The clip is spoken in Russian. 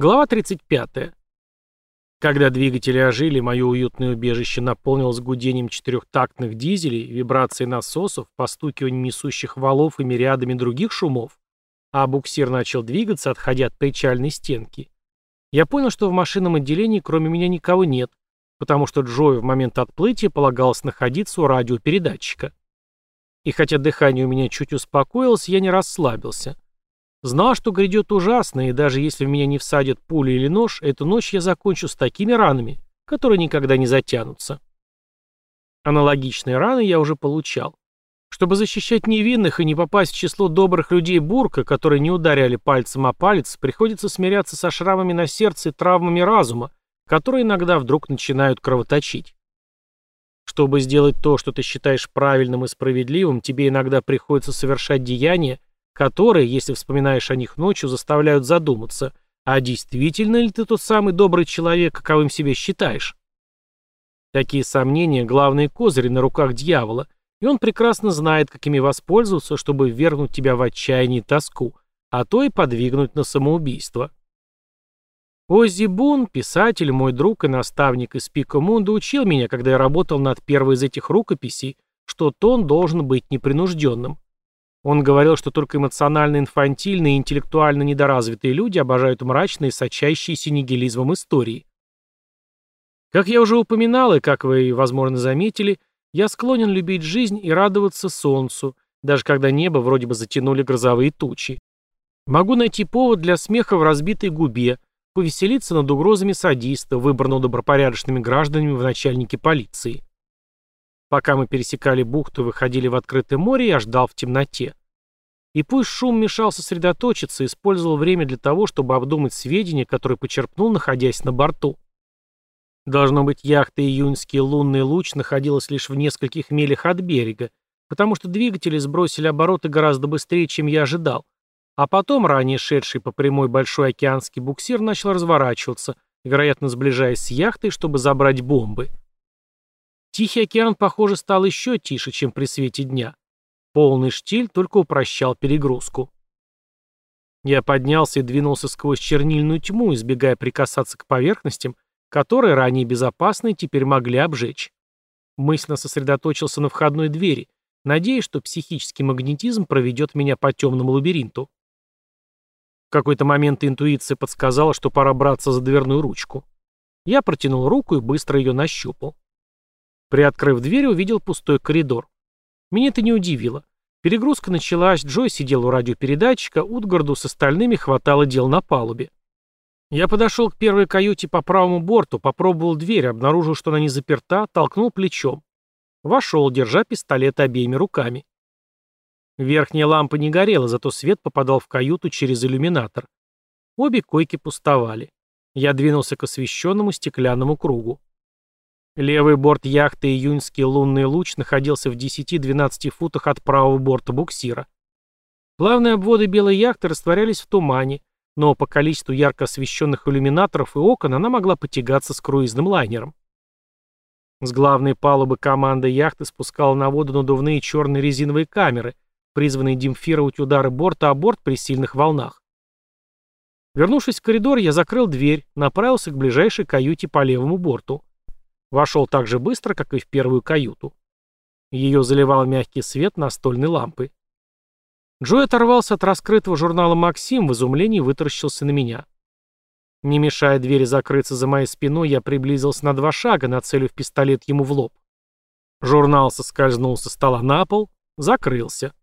Глава 35. Когда двигатели ожили, мое уютное убежище наполнилось гудением четырехтактных дизелей, вибрацией насосов, постукиванием несущих валов и мириадами других шумов, а буксир начал двигаться, отходя от причальной стенки. Я понял, что в машинном отделении кроме меня никого нет, потому что Джою в момент отплытия полагалось находиться у радиопередатчика. И хотя дыхание у меня чуть успокоилось, я не расслабился – Знал, что грядет ужасно, и даже если в меня не всадят пули или нож, эту ночь я закончу с такими ранами, которые никогда не затянутся. Аналогичные раны я уже получал. Чтобы защищать невинных и не попасть в число добрых людей Бурка, которые не ударяли пальцем о палец, приходится смиряться со шрамами на сердце и травмами разума, которые иногда вдруг начинают кровоточить. Чтобы сделать то, что ты считаешь правильным и справедливым, тебе иногда приходится совершать деяния, которые, если вспоминаешь о них ночью, заставляют задуматься, а действительно ли ты тот самый добрый человек, каковым себя считаешь? Такие сомнения – главные козыри на руках дьявола, и он прекрасно знает, какими воспользоваться, чтобы ввергнуть тебя в отчаяние и тоску, а то и подвигнуть на самоубийство. Оззи Бун, писатель, мой друг и наставник из Пика Мунда, учил меня, когда я работал над первой из этих рукописей, что тон должен быть непринужденным. Он говорил, что только эмоционально инфантильные и интеллектуально недоразвитые люди обожают мрачные, сочащиеся нигилизмом истории. Как я уже упоминал, и как вы, возможно, заметили, я склонен любить жизнь и радоваться солнцу, даже когда небо вроде бы затянули грозовые тучи. Могу найти повод для смеха в разбитой губе, повеселиться над угрозами садиста, выбранного добропорядочными гражданами в начальнике полиции. Пока мы пересекали бухту и выходили в открытое море, я ждал в темноте. И пусть шум мешал сосредоточиться, использовал время для того, чтобы обдумать сведения, которые почерпнул, находясь на борту. Должно быть, яхта «Июньский лунный луч» находилась лишь в нескольких милях от берега, потому что двигатели сбросили обороты гораздо быстрее, чем я ожидал. А потом ранее шедший по прямой большой океанский буксир начал разворачиваться, вероятно, сближаясь с яхтой, чтобы забрать бомбы. Тихий океан, похоже, стал еще тише, чем при свете дня. Полный штиль только упрощал перегрузку. Я поднялся и двинулся сквозь чернильную тьму, избегая прикасаться к поверхностям, которые ранее безопасные теперь могли обжечь. Мысленно сосредоточился на входной двери, надеясь, что психический магнетизм проведет меня по темному лабиринту. В какой-то момент интуиция подсказала, что пора браться за дверную ручку. Я протянул руку и быстро ее нащупал. Приоткрыв дверь, увидел пустой коридор. Меня это не удивило. Перегрузка началась, Джой сидел у радиопередатчика, Утгарду с остальными хватало дел на палубе. Я подошел к первой каюте по правому борту, попробовал дверь, обнаружил, что она не заперта, толкнул плечом. Вошел, держа пистолет обеими руками. Верхняя лампа не горела, зато свет попадал в каюту через иллюминатор. Обе койки пустовали. Я двинулся к освещенному стеклянному кругу. Левый борт яхты «Июньский лунный луч» находился в 10-12 футах от правого борта буксира. Главные обводы белой яхты растворялись в тумане, но по количеству ярко освещенных иллюминаторов и окон она могла потягаться с круизным лайнером. С главной палубы команда яхты спускала на воду надувные черные резиновые камеры, призванные демпфировать удары борта о борт при сильных волнах. Вернувшись в коридор, я закрыл дверь, направился к ближайшей каюте по левому борту. Вошел так же быстро, как и в первую каюту. Ее заливал мягкий свет настольной лампы. Джой оторвался от раскрытого журнала «Максим», в изумлении вытаращился на меня. Не мешая двери закрыться за моей спиной, я приблизился на два шага, нацелив пистолет ему в лоб. Журнал соскользнул со стола на пол, закрылся.